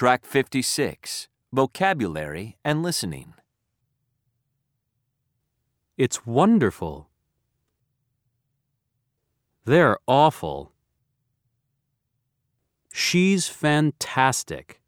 Track 56 Vocabulary and Listening. It's wonderful. They're awful. She's fantastic.